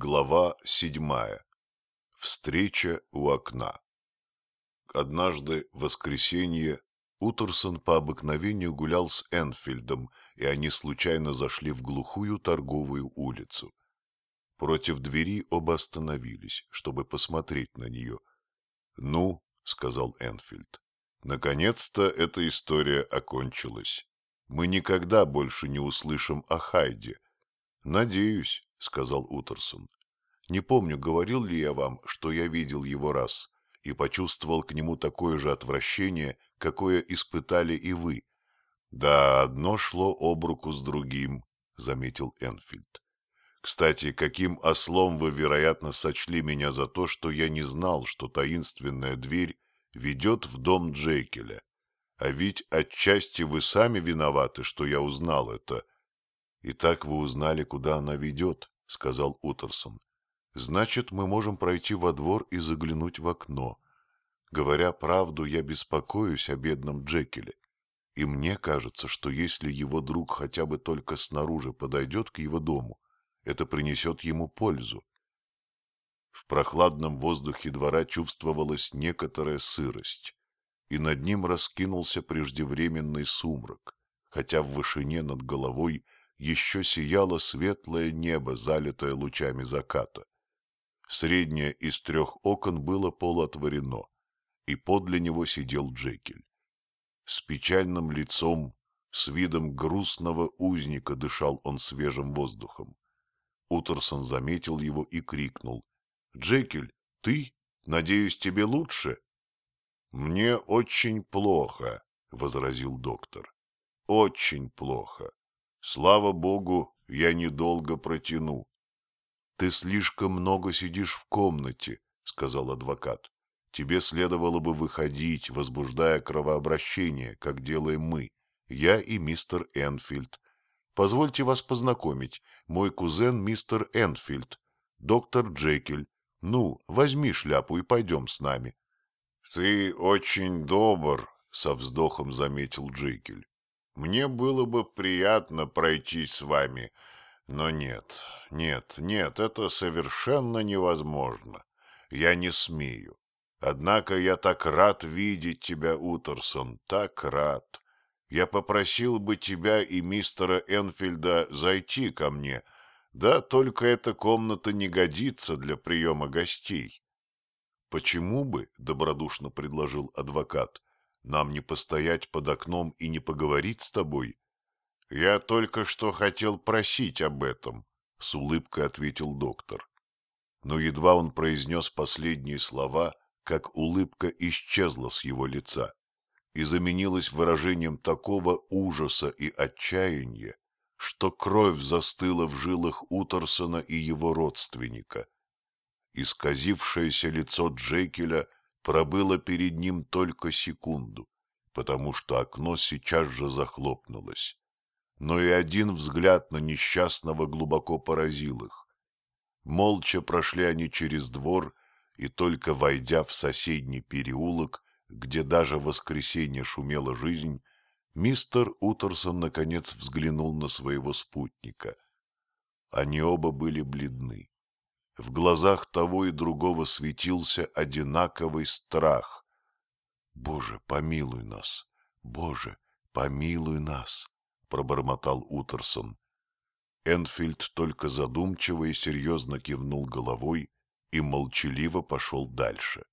Глава седьмая. Встреча у окна. Однажды, в воскресенье, Утерсон по обыкновению гулял с Энфильдом, и они случайно зашли в глухую торговую улицу. Против двери оба остановились, чтобы посмотреть на нее. «Ну», — сказал Энфильд, — «наконец-то эта история окончилась. Мы никогда больше не услышим о Хайде». «Надеюсь», — сказал Утерсон. «Не помню, говорил ли я вам, что я видел его раз и почувствовал к нему такое же отвращение, какое испытали и вы». «Да, одно шло об руку с другим», — заметил Энфильд. «Кстати, каким ослом вы, вероятно, сочли меня за то, что я не знал, что таинственная дверь ведет в дом Джейкеля? А ведь отчасти вы сами виноваты, что я узнал это». «И так вы узнали, куда она ведет», — сказал Утерсон. «Значит, мы можем пройти во двор и заглянуть в окно. Говоря правду, я беспокоюсь о бедном Джекеле. И мне кажется, что если его друг хотя бы только снаружи подойдет к его дому, это принесет ему пользу. В прохладном воздухе двора чувствовалась некоторая сырость, и над ним раскинулся преждевременный сумрак, хотя в вышине над головой – еще сияло светлое небо, залитое лучами заката. Среднее из трех окон было полуотворено, и подле него сидел Джекель. С печальным лицом, с видом грустного узника дышал он свежим воздухом. Утерсон заметил его и крикнул. — Джекель, ты? Надеюсь, тебе лучше? — Мне очень плохо, — возразил доктор. — Очень плохо. Слава богу, я недолго протяну. — Ты слишком много сидишь в комнате, — сказал адвокат. — Тебе следовало бы выходить, возбуждая кровообращение, как делаем мы, я и мистер Энфилд. Позвольте вас познакомить, мой кузен мистер Энфилд, доктор Джекель. Ну, возьми шляпу и пойдем с нами. — Ты очень добр, — со вздохом заметил Джекель. Мне было бы приятно пройти с вами, но нет, нет, нет, это совершенно невозможно. Я не смею. Однако я так рад видеть тебя, Утерсон, так рад. Я попросил бы тебя и мистера Энфильда зайти ко мне, да только эта комната не годится для приема гостей. — Почему бы, — добродушно предложил адвокат, нам не постоять под окном и не поговорить с тобой? — Я только что хотел просить об этом, — с улыбкой ответил доктор. Но едва он произнес последние слова, как улыбка исчезла с его лица и заменилась выражением такого ужаса и отчаяния, что кровь застыла в жилах Утерсона и его родственника. Исказившееся лицо Джекеля пробыло перед ним только секунду, потому что окно сейчас же захлопнулось. Но и один взгляд на несчастного глубоко поразил их. Молча прошли они через двор, и только войдя в соседний переулок, где даже в воскресенье шумела жизнь, мистер Утерсон наконец взглянул на своего спутника. Они оба были бледны. В глазах того и другого светился одинаковый страх. «Боже, помилуй нас! Боже, помилуй нас!» — пробормотал Утерсон. Энфильд только задумчиво и серьезно кивнул головой и молчаливо пошел дальше.